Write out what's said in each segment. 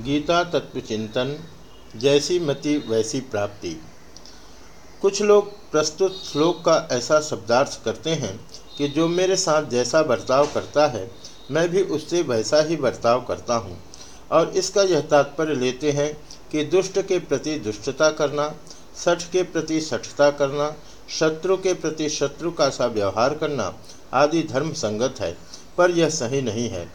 गीता तत्व चिंतन जैसी मति वैसी प्राप्ति। कुछ लोग प्रस्तुत श्लोक का ऐसा शब्दार्थ करते हैं कि जो मेरे साथ जैसा बर्ताव करता है, मैं भी उससे वैसा ही बर्ताव करता हूँ। और इसका यह तात्पर्य लेते हैं कि दुष्ट के प्रति दुष्टता करना, सठ के प्रति सठता करना, शत्रु के प्रति शत्रु का सा व्यवहार करना आदि धर्म संगत है, पर यह सही नहीं है।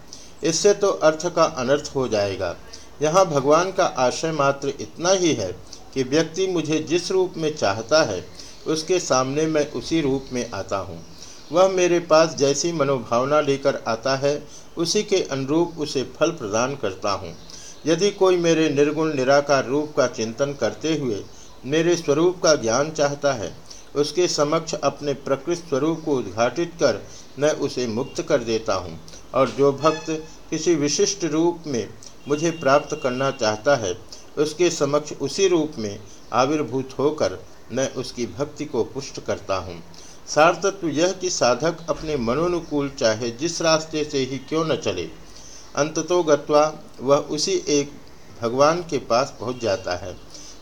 इससे तो अर्थ का अनर्थ हो जाएगा। यहाँ भगवान का आशय मात्र इतना ही है कि व्यक्ति मुझे जिस रूप में चाहता है, उसके सामने मैं उसी रूप में आता हूँ। वह मेरे पास जैसी मनोभावना लेकर आता है, उसी के अनुरूप उसे फल प्रदान करता हूँ। यदि कोई मेरे निर्गुण निराकार रूप का चिंतन करते हुए मेरे स्वरूप का ज्ञान चाहता है, उसके समक्ष अपने प्रकृत स्वरूप को उद्घाटित कर मैं उसे मुक्त कर देता हूँ, और जो भक्त किसी विशिष्ट रूप में मुझे प्राप्त करना चाहता है, उसके समक्ष उसी रूप में आविर्भूत होकर मैं उसकी भक्ति को पुष्ट करता हूँ। सार्थत्व यह कि साधक अपने मनोनुकूल चाहे जिस रास्ते से ही क्यों न चले, अंततो गत्वा वह उसी एक भगवान के पास पहुँच जाता है।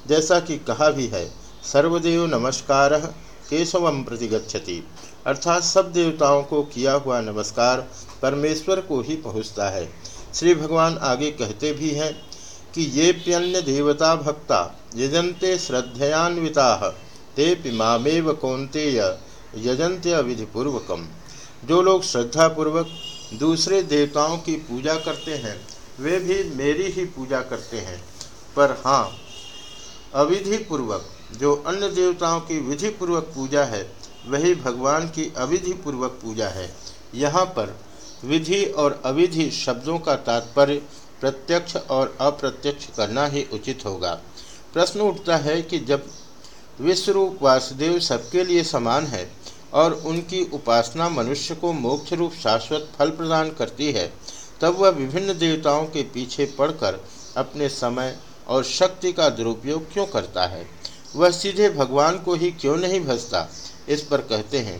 जैसा कि कहा भी है, सर्वदेव नमस्कार केशवम प्रति प्रतिगछति अर्थात सब देवताओं को किया हुआ नमस्कार परमेश्वर को ही पहुँचता है। श्री भगवान आगे कहते भी हैं कि ये प्यन्य देवता भक्ता यजंते श्रद्धयान्विता, ते पिमामेव कौंतेय यजंत्य विधिपूर्वकम जो लोग श्रद्धापूर्वक दूसरे देवताओं की पूजा करते हैं, वे भी मेरी ही पूजा करते हैं। पर हाँ अविधि पूर्वक जो अन्य देवताओं की विधि पूर्वक पूजा है, वही भगवान की अविधि पूर्वक पूजा है। यहाँ पर विधि और अविधि शब्दों का तात्पर्य प्रत्यक्ष और अप्रत्यक्ष करना ही उचित होगा। प्रश्न उठता है कि जब विश्वरूप वासुदेव सबके लिए समान है और उनकी उपासना मनुष्य को मोक्ष रूप शाश्वत फल प्रदान करती है, तब वह विभिन्न देवताओं के पीछे पड़कर अपने समय और शक्ति का दुरुपयोग क्यों करता है? वह सीधे भगवान को ही क्यों नहीं भजता? इस पर कहते हैं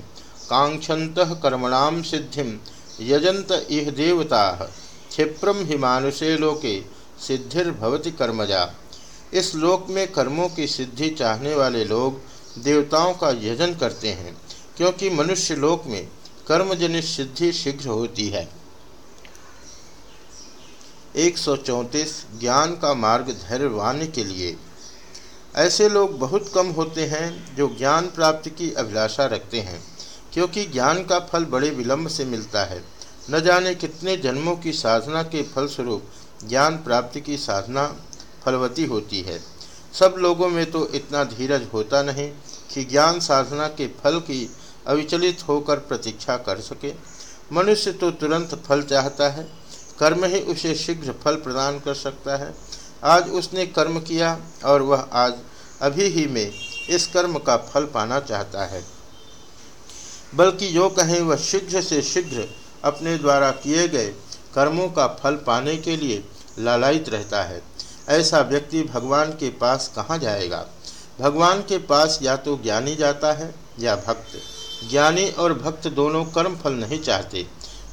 कांक्षत कर्मणाम सिद्धिम यजंत इह देवता क्षिप्रम हिमानुषे लोके सिद्धिर्भवती कर्मजा। इस लोक में कर्मों की सिद्धि चाहने वाले लोग देवताओं का यजन करते हैं, क्योंकि मनुष्य लोक में कर्मजनित सिद्धि शीघ्र होती है। एक ज्ञान का मार्ग धैर्यवान के लिए। ऐसे लोग बहुत कम होते हैं जो ज्ञान प्राप्ति की अभिलाषा रखते हैं। क्योंकि ज्ञान का फल बड़े विलंब से मिलता है। न जाने कितने जन्मों की साधना के फलस्वरूप ज्ञान प्राप्ति की साधना फलवती होती है। सब लोगों में तो इतना धीरज होता नहीं कि ज्ञान साधना के फल की अविचलित होकर प्रतीक्षा कर सके। मनुष्य तो तुरंत फल चाहता है, कर्म ही उसे शीघ्र फल प्रदान कर सकता है। आज उसने कर्म किया और वह आज अभी ही में इस कर्म का फल पाना चाहता है। बल्कि जो कहें वह शीघ्र से शीघ्र अपने द्वारा किए गए कर्मों का फल पाने के लिए लालायित रहता है। ऐसा व्यक्ति भगवान के पास कहाँ जाएगा? भगवान के पास या तो ज्ञानी जाता है या भक्त। ज्ञानी और भक्त दोनों कर्म फल नहीं चाहते।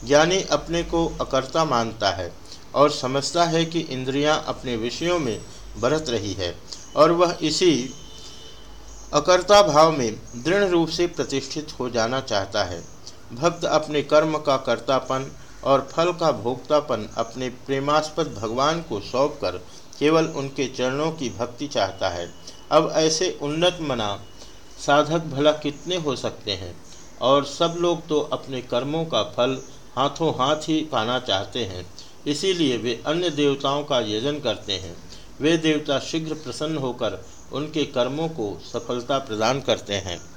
ज्ञानी अपने को अकर्ता मानता है और समझता है कि इंद्रियाँ अपने विषयों में बरत रही है और वह इसी अकर्ता भाव में दृढ़ रूप से प्रतिष्ठित हो जाना चाहता है। भक्त अपने कर्म का कर्तापन और फल का भोक्तापन अपने प्रेमास्पद भगवान को सौंप कर केवल उनके चरणों की भक्ति चाहता है। अब ऐसे उन्नत मना साधक भला कितने हो सकते हैं? और सब लोग तो अपने कर्मों का फल हाथों हाथ ही पाना चाहते हैं। इसीलिए वे अन्य देवताओं का यजन करते हैं। वे देवता शीघ्र प्रसन्न होकर उनके कर्मों को सफलता प्रदान करते हैं।